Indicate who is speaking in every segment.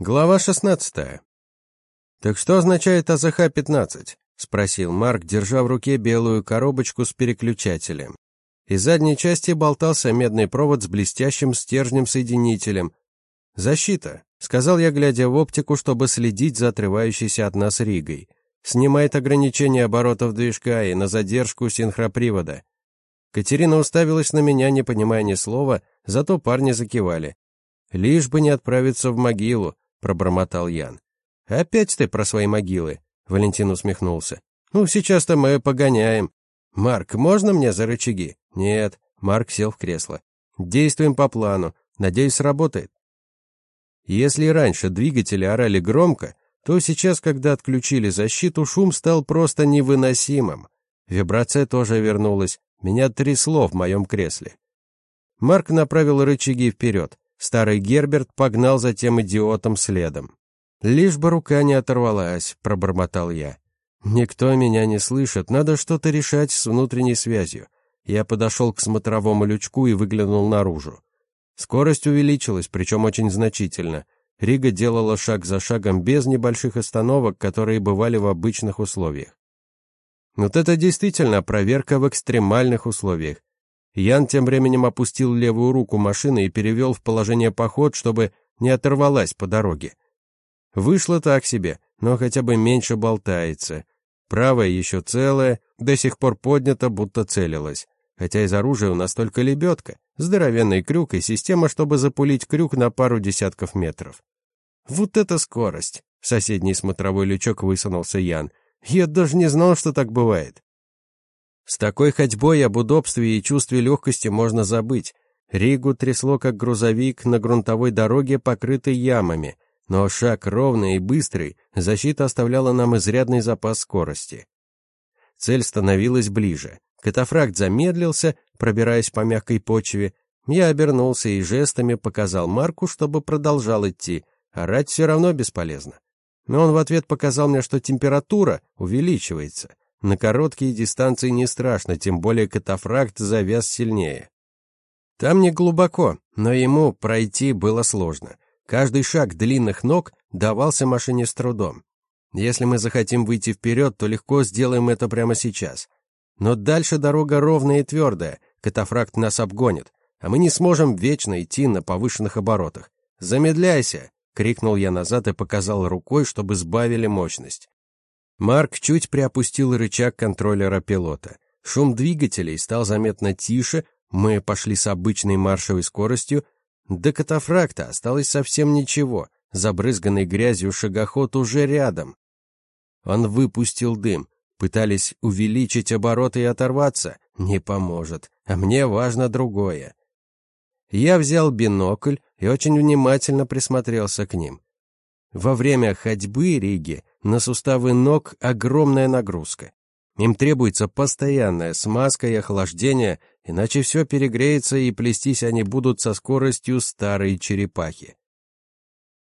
Speaker 1: Глава 16. «Так что означает АЗХ-15?» — спросил Марк, держа в руке белую коробочку с переключателем. Из задней части болтался медный провод с блестящим стержнем-соединителем. «Защита», — сказал я, глядя в оптику, чтобы следить за отрывающейся от нас Ригой. «Снимает ограничение оборотов движка и на задержку синхропривода». Катерина уставилась на меня, не понимая ни слова, зато парни закивали. «Лишь бы не отправиться в могилу», пробормотал Ян. Опять ты про свои могилы, Валентин усмехнулся. Ну, сейчас-то мы погоняем. Марк, можно мне за рычаги? Нет, Марк сел в кресло. Действуем по плану. Надеюсь, сработает. Если раньше двигатели орали громко, то сейчас, когда отключили защиту, шум стал просто невыносимым. Вибрация тоже вернулась. Меня трясло в моем кресле. Марк направил рычаги вперед. Старый Герберт погнал за тем идиотом следом. «Лишь бы рука не оторвалась», — пробормотал я. «Никто меня не слышит, надо что-то решать с внутренней связью». Я подошел к смотровому лючку и выглянул наружу. Скорость увеличилась, причем очень значительно. Рига делала шаг за шагом без небольших остановок, которые бывали в обычных условиях. Вот это действительно проверка в экстремальных условиях. Ян тем временем опустил левую руку машины и перевел в положение поход, чтобы не оторвалась по дороге. Вышло так себе, но хотя бы меньше болтается. Правая еще целая, до сих пор поднята, будто целилась. Хотя из оружия у нас только лебедка, здоровенный крюк и система, чтобы запулить крюк на пару десятков метров. Вот это скорость! В соседний смотровой лючок высунулся Ян. Я даже не знал, что так бывает. С такой ходьбой об удобстве и чувстве легкости можно забыть. Ригу трясло, как грузовик на грунтовой дороге, покрытой ямами, но шаг ровный и быстрый, защита оставляла нам изрядный запас скорости. Цель становилась ближе. Катафракт замедлился, пробираясь по мягкой почве. Я обернулся и жестами показал Марку, чтобы продолжал идти. Орать все равно бесполезно. Но он в ответ показал мне, что температура увеличивается. На короткие дистанции не страшно, тем более катафракт завяз сильнее. Там не глубоко, но ему пройти было сложно. Каждый шаг длинных ног давался машине с трудом. Если мы захотим выйти вперед, то легко сделаем это прямо сейчас. Но дальше дорога ровная и твердая, катафракт нас обгонит, а мы не сможем вечно идти на повышенных оборотах. «Замедляйся!» — крикнул я назад и показал рукой, чтобы сбавили мощность. Марк чуть приопустил рычаг контроллера пилота. Шум двигателей стал заметно тише, мы пошли с обычной маршевой скоростью. До катафракта осталось совсем ничего, забрызганный грязью шагоход уже рядом. Он выпустил дым. Пытались увеличить обороты и оторваться. Не поможет. А мне важно другое. Я взял бинокль и очень внимательно присмотрелся к ним. Во время ходьбы Риги на суставы ног огромная нагрузка. Им требуется постоянная смазка и охлаждение, иначе все перегреется и плестись они будут со скоростью старой черепахи.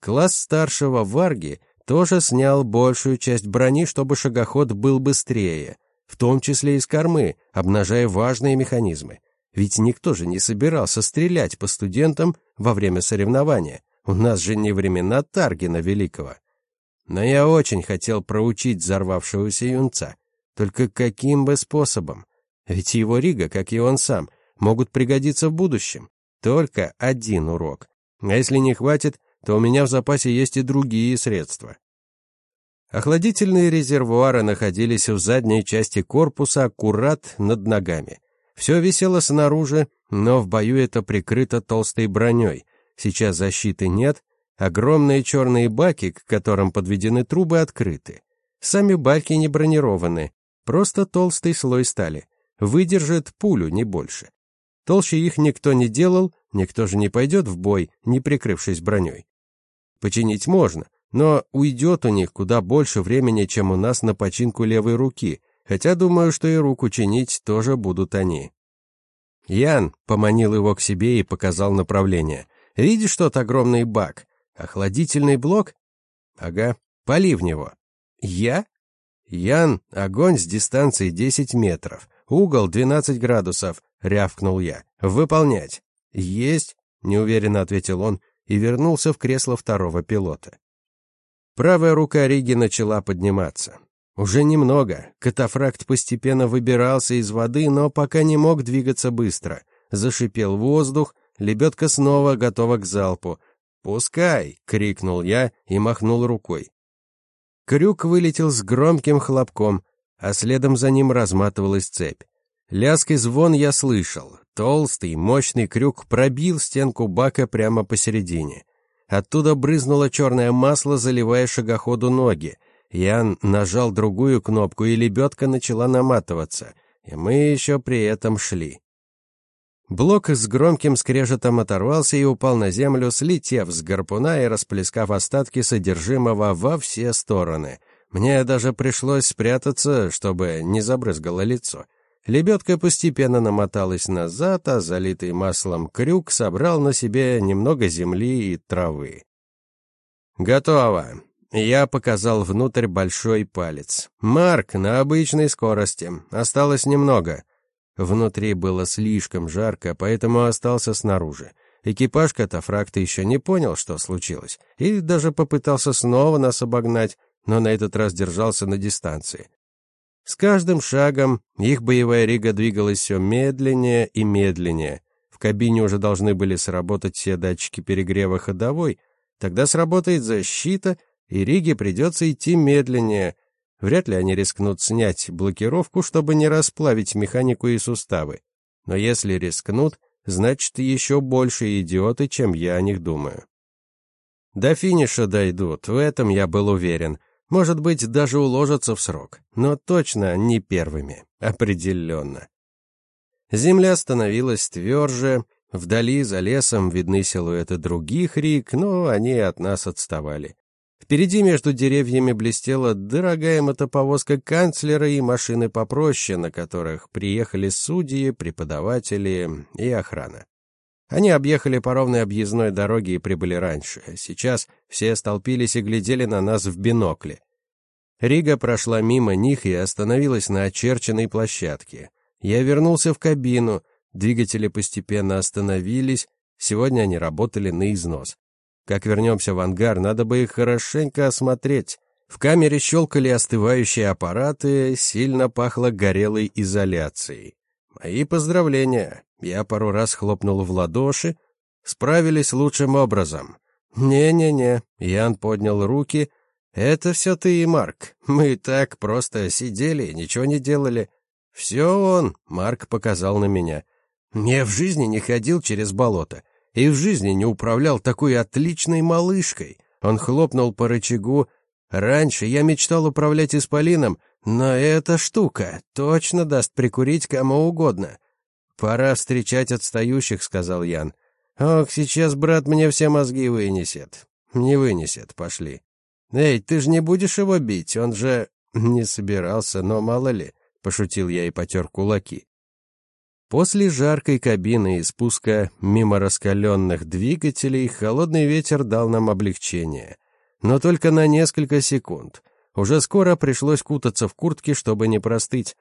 Speaker 1: Класс старшего Варги тоже снял большую часть брони, чтобы шагоход был быстрее, в том числе и с кормы, обнажая важные механизмы. Ведь никто же не собирался стрелять по студентам во время соревнования. У нас же не времена Таргина Великого. Но я очень хотел проучить взорвавшегося юнца. Только каким бы способом? Ведь его Рига, как и он сам, могут пригодиться в будущем. Только один урок. А если не хватит, то у меня в запасе есть и другие средства. Охладительные резервуары находились в задней части корпуса, аккурат над ногами. Все висело снаружи, но в бою это прикрыто толстой броней, Сейчас защиты нет, огромные черные баки, к которым подведены трубы, открыты. Сами баки не бронированы, просто толстый слой стали. Выдержит пулю, не больше. Толще их никто не делал, никто же не пойдет в бой, не прикрывшись броней. Починить можно, но уйдет у них куда больше времени, чем у нас на починку левой руки, хотя думаю, что и руку чинить тоже будут они. Ян поманил его к себе и показал направление. Видишь тот огромный бак? Охладительный блок? Ага, пали в него. Я? Ян, огонь с дистанции 10 метров. Угол 12 градусов, рявкнул я. Выполнять. Есть, неуверенно ответил он и вернулся в кресло второго пилота. Правая рука Риги начала подниматься. Уже немного. Катафракт постепенно выбирался из воды, но пока не мог двигаться быстро. Зашипел воздух, лебедка снова готова к залпу. «Пускай!» — крикнул я и махнул рукой. Крюк вылетел с громким хлопком, а следом за ним разматывалась цепь. Лязг и звон я слышал. Толстый, мощный крюк пробил стенку бака прямо посередине. Оттуда брызнуло черное масло, заливая шагоходу ноги. Ян нажал другую кнопку, и лебедка начала наматываться. И мы еще при этом шли. Блок с громким скрежетом оторвался и упал на землю, слетев с гарпуна и расплескав остатки содержимого во все стороны. Мне даже пришлось спрятаться, чтобы не забрызгало лицо. Лебедка постепенно намоталась назад, а залитый маслом крюк собрал на себе немного земли и травы. «Готово!» Я показал внутрь большой палец. «Марк, на обычной скорости. Осталось немного». Внутри было слишком жарко, поэтому остался снаружи. Экипаж катафракта еще не понял, что случилось, и даже попытался снова нас обогнать, но на этот раз держался на дистанции. С каждым шагом их боевая рига двигалась все медленнее и медленнее. В кабине уже должны были сработать все датчики перегрева ходовой, тогда сработает защита, и риге придется идти медленнее. Вряд ли они рискнут снять блокировку, чтобы не расплавить механику и суставы. Но если рискнут, значит, еще больше идиоты, чем я о них думаю. До финиша дойдут, в этом я был уверен — может быть, даже уложатся в срок, но точно не первыми, определенно. Земля становилась тверже, вдали за лесом видны силуэты других рек, но они от нас отставали. Впереди между деревьями блестела дорогая мотоповозка канцлера и машины попроще, на которых приехали судьи, преподаватели и охрана. Они объехали по ровной объездной дороге и прибыли раньше. Сейчас все столпились и глядели на нас в бинокли. Рига прошла мимо них и остановилась на очерченной площадке. Я вернулся в кабину, двигатели постепенно остановились, сегодня они работали на износ. Как вернемся в ангар, надо бы их хорошенько осмотреть. В камере щелкали остывающие аппараты, сильно пахло горелой изоляцией. Мои поздравления. Я пару раз хлопнул в ладоши. Справились лучшим образом. Не-не-не. Ян поднял руки. Это все ты и Марк. Мы так просто сидели, ничего не делали. Все он, Марк показал на меня. Я в жизни не ходил через болото и в жизни не управлял такой отличной малышкой. Он хлопнул по рычагу. Раньше я мечтал управлять исполином, но эта штука точно даст прикурить кому угодно. Пора встречать отстающих, сказал Ян. Ох, сейчас брат мне все мозги вынесет. Не вынесет, пошли. Эй, ты же не будешь его бить, он же не собирался, но мало ли, пошутил я и потер кулаки. После жаркой кабины и спуска мимо раскаленных двигателей холодный ветер дал нам облегчение, но только на несколько секунд. Уже скоро пришлось кутаться в куртке, чтобы не простыть.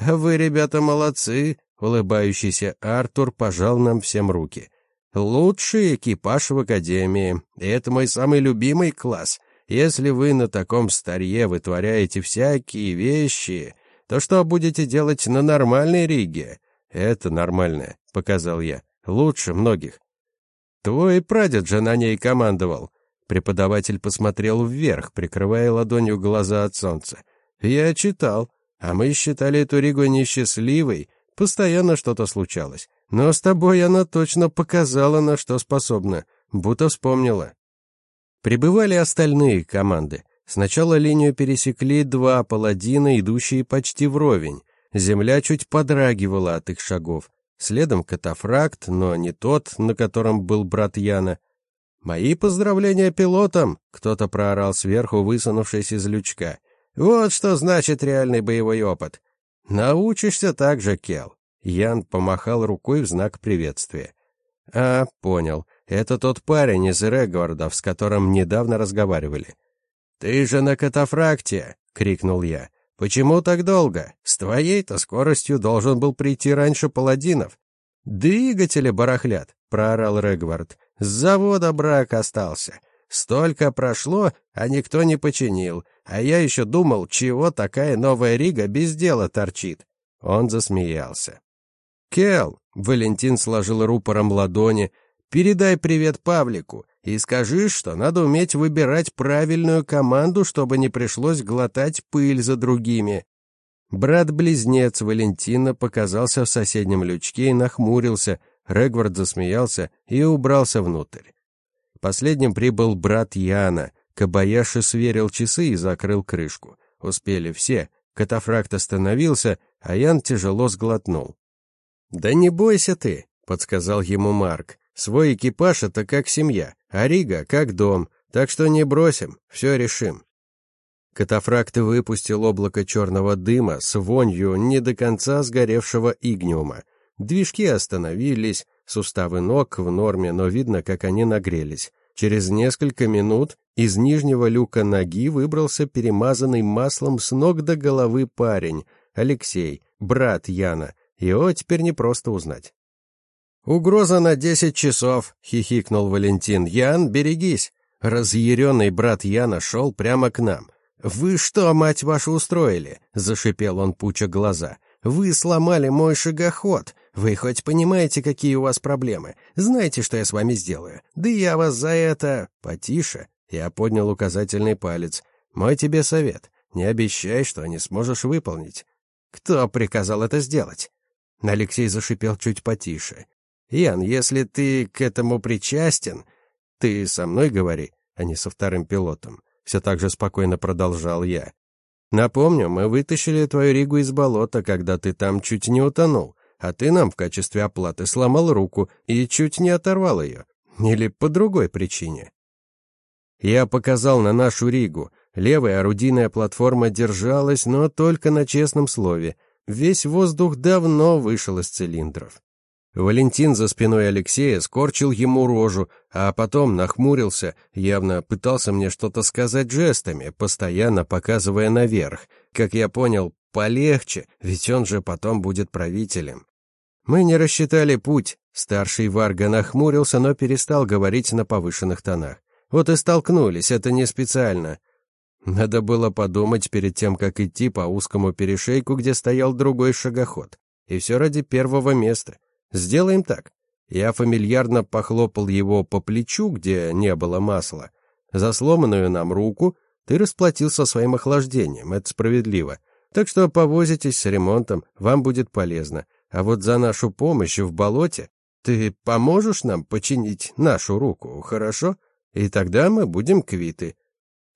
Speaker 1: «Вы, ребята, молодцы!» — улыбающийся Артур пожал нам всем руки. «Лучший экипаж в Академии. И это мой самый любимый класс. Если вы на таком старье вытворяете всякие вещи, то что будете делать на нормальной Риге?» «Это нормальное», — показал я. «Лучше многих». «Твой прадед же на ней командовал», Преподаватель посмотрел вверх, прикрывая ладонью глаза от солнца. «Я читал, а мы считали эту Ригу несчастливой, постоянно что-то случалось. Но с тобой она точно показала, на что способна, будто вспомнила». Прибывали остальные команды. Сначала линию пересекли два паладина, идущие почти вровень. Земля чуть подрагивала от их шагов. Следом катафракт, но не тот, на котором был брат Яна. «Мои поздравления пилотам!» — кто-то проорал сверху, высунувшись из лючка. «Вот что значит реальный боевой опыт. Научишься так же, Кел». Ян помахал рукой в знак приветствия. «А, понял. Это тот парень из Регвардов, с которым недавно разговаривали». «Ты же на катафракте!» — крикнул я. «Почему так долго? С твоей-то скоростью должен был прийти раньше паладинов». «Двигатели барахлят!» — проорал Регвард. С завода брак остался. Столько прошло, а никто не починил. А я еще думал, чего такая новая Рига без дела торчит. Он засмеялся. «Кел!» — Валентин сложил рупором ладони. «Передай привет Павлику и скажи, что надо уметь выбирать правильную команду, чтобы не пришлось глотать пыль за другими». Брат-близнец Валентина показался в соседнем лючке и нахмурился. Регвард засмеялся и убрался внутрь. Последним прибыл брат Яна. Кабаяши сверил часы и закрыл крышку. Успели все. Катафракт остановился, а Ян тяжело сглотнул. «Да не бойся ты», — подсказал ему Марк. «Свой экипаж — это как семья, а Рига — как дом, так что не бросим, все решим». Катафракт выпустил облако черного дыма с вонью не до конца сгоревшего игниума. Движки остановились, суставы ног в норме, но видно, как они нагрелись. Через несколько минут из нижнего люка ноги выбрался перемазанный маслом с ног до головы парень, Алексей, брат Яна. Его теперь не просто узнать. «Угроза на десять часов», — хихикнул Валентин. «Ян, берегись!» Разъяренный брат Яна шел прямо к нам. «Вы что, мать вашу, устроили?» — зашипел он, пуча глаза. «Вы сломали мой шагоход. Вы хоть понимаете, какие у вас проблемы? Знаете, что я с вами сделаю? Да я вас за это...» «Потише!» — я поднял указательный палец. «Мой тебе совет. Не обещай, что не сможешь выполнить». «Кто приказал это сделать?» Алексей зашипел чуть потише. «Ян, если ты к этому причастен, ты со мной говори, а не со вторым пилотом». Все так же спокойно продолжал я. «Напомню, мы вытащили твою Ригу из болота, когда ты там чуть не утонул, а ты нам в качестве оплаты сломал руку и чуть не оторвал ее. Или по другой причине». Я показал на нашу Ригу. Левая орудийная платформа держалась, но только на честном слове. Весь воздух давно вышел из цилиндров. Валентин за спиной Алексея скорчил ему рожу, а потом нахмурился, явно пытался мне что-то сказать жестами, постоянно показывая наверх. Как я понял, полегче, ведь он же потом будет правителем. Мы не рассчитали путь. Старший Варга нахмурился, но перестал говорить на повышенных тонах. Вот и столкнулись, это не специально. Надо было подумать перед тем, как идти по узкому перешейку, где стоял другой шагоход. И все ради первого места. Сделаем так. Я фамильярно похлопал его по плечу, где не было масла. За сломанную нам руку ты расплатился своим охлаждением, это справедливо. Так что повозитесь с ремонтом, вам будет полезно. А вот за нашу помощь в болоте ты поможешь нам починить нашу руку, хорошо? И тогда мы будем квиты.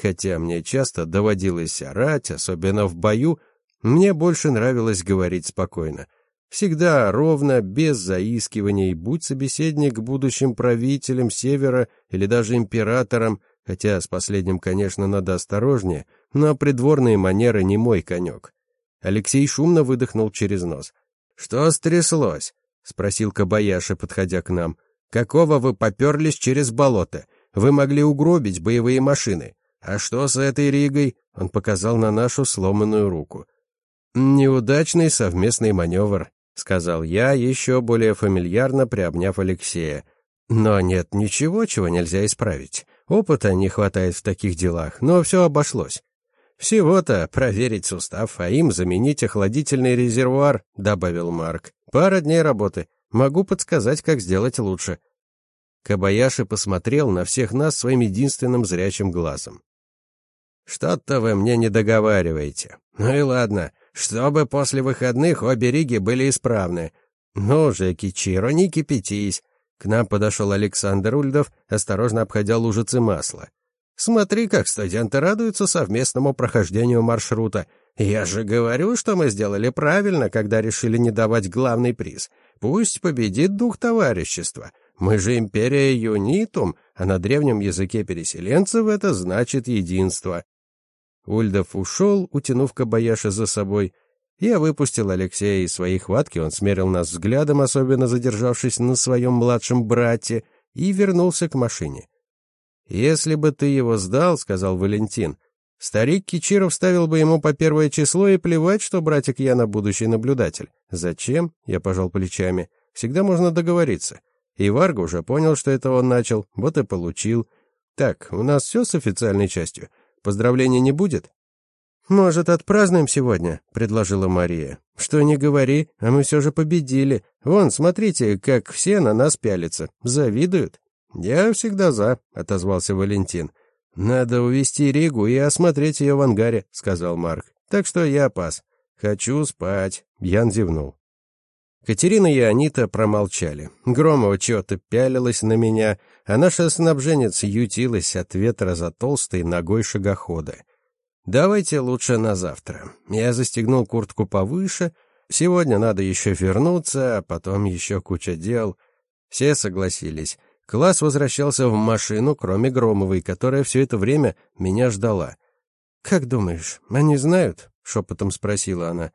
Speaker 1: Хотя мне часто доводилось орать, особенно в бою, мне больше нравилось говорить спокойно. Всегда ровно, без заискиваний, будь собеседник будущим правителем Севера или даже императором, хотя с последним, конечно, надо осторожнее, но придворные манеры не мой конек. Алексей шумно выдохнул через нос. «Что стряслось?» — спросил Кабаяши, подходя к нам. «Какого вы поперлись через болото? Вы могли угробить боевые машины. А что с этой Ригой?» — он показал на нашу сломанную руку. «Неудачный совместный маневр», — сказал я, еще более фамильярно приобняв Алексея. «Но нет ничего, чего нельзя исправить. Опыта не хватает в таких делах, но все обошлось. Всего-то проверить сустав, а им заменить охладительный резервуар», — добавил Марк. «Пара дней работы. Могу подсказать, как сделать лучше». Кабаяши посмотрел на всех нас своим единственным зрячим глазом. «Что-то вы мне не договариваете. Ну и ладно чтобы после выходных обе риги были исправны. Ну же, Кичиро, не кипятись. К нам подошел Александр Ульдов, осторожно обходя лужицы масла. Смотри, как студенты радуются совместному прохождению маршрута. Я же говорю, что мы сделали правильно, когда решили не давать главный приз. Пусть победит дух товарищества. Мы же империя юнитум, а на древнем языке переселенцев это значит единство. Ульдов ушел, утянув Кабаяша за собой. Я выпустил Алексея из своей хватки, он смерил нас взглядом, особенно задержавшись на своем младшем брате, и вернулся к машине. «Если бы ты его сдал, — сказал Валентин, — старик Кичиров ставил бы ему по первое число и плевать, что братик Яна будущий наблюдатель. Зачем? — я пожал плечами. Всегда можно договориться. И Варга уже понял, что это он начал, вот и получил. Так, у нас все с официальной частью. Поздравления не будет? «Может, отпразднуем сегодня?» — предложила Мария. «Что не говори, а мы все же победили. Вон, смотрите, как все на нас пялятся. Завидуют». «Я всегда за», — отозвался Валентин. «Надо увести Ригу и осмотреть ее в ангаре», — сказал Марк. «Так что я пас. Хочу спать», — Ян зевнул. Катерина и Анита промолчали. Громова чего-то пялилась на меня, а наша снабженец ютилась от ветра за толстой ногой шагохода. Давайте лучше на завтра. Я застегнул куртку повыше. Сегодня надо еще вернуться, а потом еще куча дел. Все согласились. Класс возвращался в машину, кроме Громовой, которая все это время меня ждала. «Как думаешь, они знают?» — шепотом спросила она.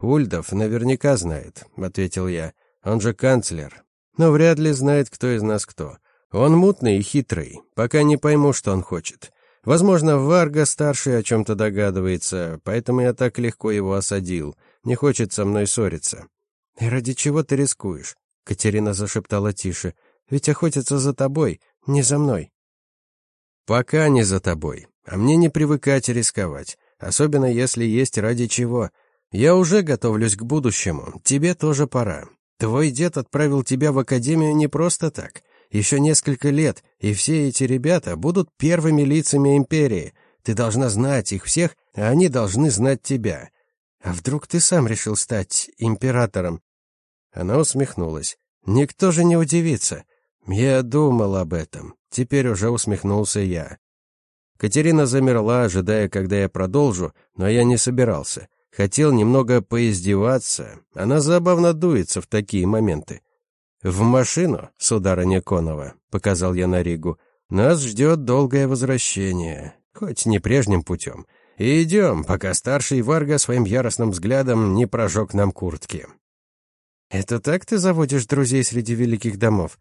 Speaker 1: «Ульдов наверняка знает», — ответил я. «Он же канцлер. Но вряд ли знает, кто из нас кто. Он мутный и хитрый, пока не пойму, что он хочет. Возможно, Варга-старший о чем-то догадывается, поэтому я так легко его осадил. Не хочет со мной ссориться. «И ради чего ты рискуешь?» — Катерина зашептала тише. «Ведь охотятся за тобой, не за мной». «Пока не за тобой. А мне не привыкать рисковать, особенно если есть ради чего. Я уже готовлюсь к будущему, тебе тоже пора. Твой дед отправил тебя в академию не просто так. Еще несколько лет, и все эти ребята будут первыми лицами империи. Ты должна знать их всех, а они должны знать тебя. А вдруг ты сам решил стать императором? Она усмехнулась. Никто же не удивится. Я думал об этом. Теперь уже усмехнулся я. Катерина замерла, ожидая, когда я продолжу, но я не собирался. Хотел немного поиздеваться. Она забавно дуется в такие моменты. «В машину, сударыня Конова», — показал я на Ригу. «Нас ждет долгое возвращение, хоть не прежним путем. И идем, пока старший Варга своим яростным взглядом не прожег нам куртки». «Это так ты заводишь друзей среди великих домов?»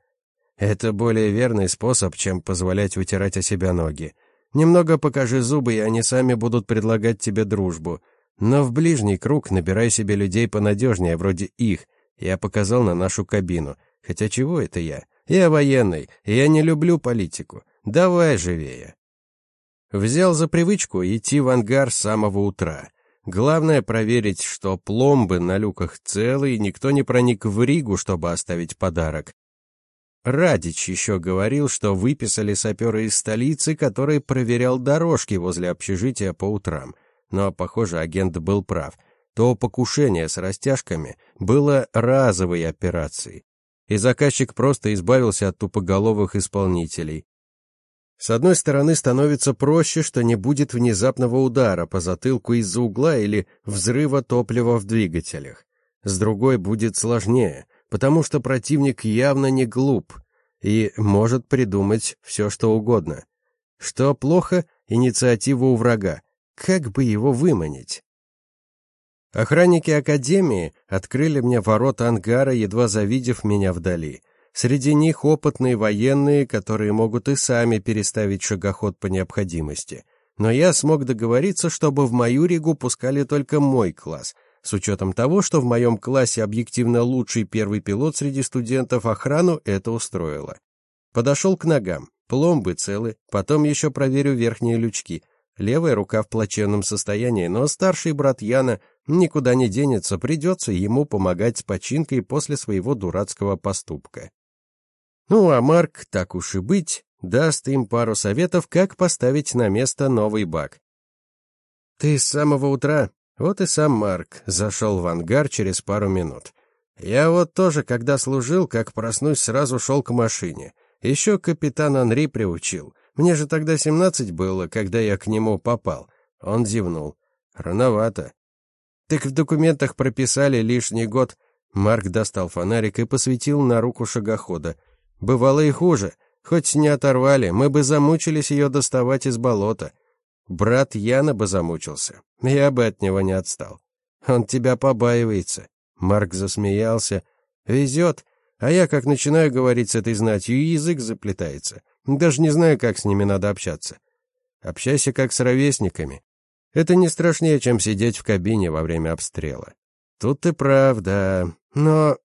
Speaker 1: «Это более верный способ, чем позволять утирать о себя ноги. Немного покажи зубы, и они сами будут предлагать тебе дружбу. Но в ближний круг набирай себе людей понадежнее, вроде их. Я показал на нашу кабину. Хотя чего это я? Я военный, и я не люблю политику. Давай живее. Взял за привычку идти в ангар с самого утра. Главное проверить, что пломбы на люках целы, и никто не проник в Ригу, чтобы оставить подарок. Радич еще говорил, что выписали саперы из столицы, который проверял дорожки возле общежития по утрам. Но, похоже, агент был прав. То покушение с растяжками было разовой операцией и заказчик просто избавился от тупоголовых исполнителей. С одной стороны, становится проще, что не будет внезапного удара по затылку из-за угла или взрыва топлива в двигателях. С другой будет сложнее, потому что противник явно не глуп и может придумать все, что угодно. Что плохо, инициатива у врага. Как бы его выманить? Охранники академии открыли мне ворота ангара, едва завидев меня вдали. Среди них опытные военные, которые могут и сами переставить шагоход по необходимости. Но я смог договориться, чтобы в мою ригу пускали только мой класс. С учетом того, что в моем классе объективно лучший первый пилот среди студентов охрану это устроило. Подошел к ногам. Пломбы целы, потом еще проверю верхние лючки. Левая рука в плачевном состоянии, но старший брат Яна никуда не денется, придется ему помогать с починкой после своего дурацкого поступка. Ну, а Марк, так уж и быть, даст им пару советов, как поставить на место новый бак. «Ты с самого утра?» Вот и сам Марк зашел в ангар через пару минут. Я вот тоже, когда служил, как проснусь, сразу шел к машине. Еще капитан Анри приучил. Мне же тогда семнадцать было, когда я к нему попал. Он зевнул. Рановато. Так в документах прописали лишний год. Марк достал фонарик и посветил на руку шагохода. Бывало и хуже. Хоть не оторвали, мы бы замучились ее доставать из болота. Брат Яна бы замучился. Я бы от него не отстал. Он тебя побаивается. Марк засмеялся. Везет. А я, как начинаю говорить с этой знатью, язык заплетается. Даже не знаю, как с ними надо общаться. Общайся как с ровесниками. Это не страшнее, чем сидеть в кабине во время обстрела. Тут ты прав, да. Но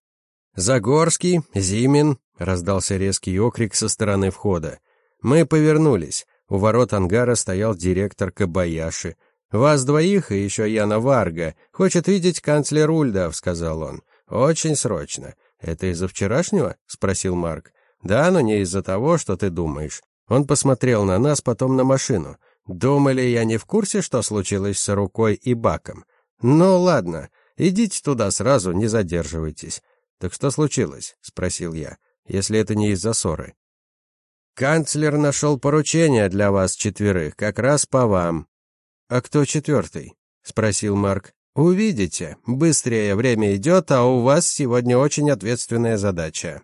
Speaker 1: Загорский, Зимин, раздался резкий окрик со стороны входа. Мы повернулись. У ворот ангара стоял директор Кабаяши. «Вас двоих и еще Яна Варга. Хочет видеть канцлер Ульдов», — сказал он. «Очень срочно». «Это из-за вчерашнего?» — спросил Марк. «Да, но не из-за того, что ты думаешь». Он посмотрел на нас, потом на машину. «Думали, я не в курсе, что случилось с рукой и баком?» «Ну, ладно. Идите туда сразу, не задерживайтесь». «Так что случилось?» — спросил я. «Если это не из-за ссоры». «Канцлер нашел поручение для вас четверых, как раз по вам». «А кто четвертый?» — спросил Марк. «Увидите. Быстрее время идет, а у вас сегодня очень ответственная задача».